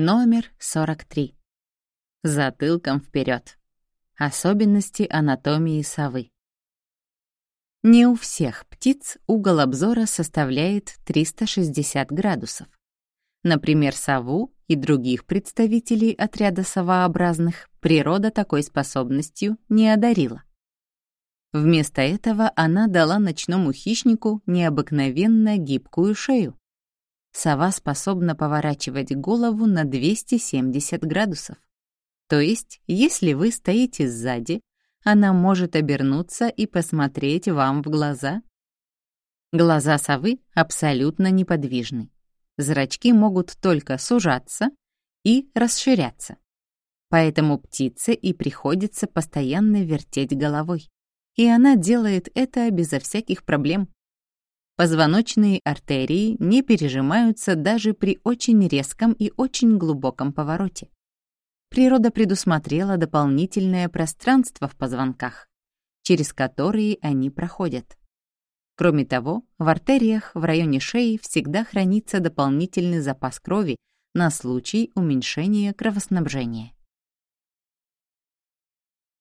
Номер 43. Затылком вперед. Особенности анатомии совы. Не у всех птиц угол обзора составляет 360 градусов. Например, сову и других представителей отряда совообразных природа такой способностью не одарила. Вместо этого она дала ночному хищнику необыкновенно гибкую шею, сова способна поворачивать голову на 270 градусов. То есть, если вы стоите сзади, она может обернуться и посмотреть вам в глаза. Глаза совы абсолютно неподвижны. Зрачки могут только сужаться и расширяться. Поэтому птице и приходится постоянно вертеть головой. И она делает это безо всяких проблем. Позвоночные артерии не пережимаются даже при очень резком и очень глубоком повороте. Природа предусмотрела дополнительное пространство в позвонках, через которые они проходят. Кроме того, в артериях в районе шеи всегда хранится дополнительный запас крови на случай уменьшения кровоснабжения.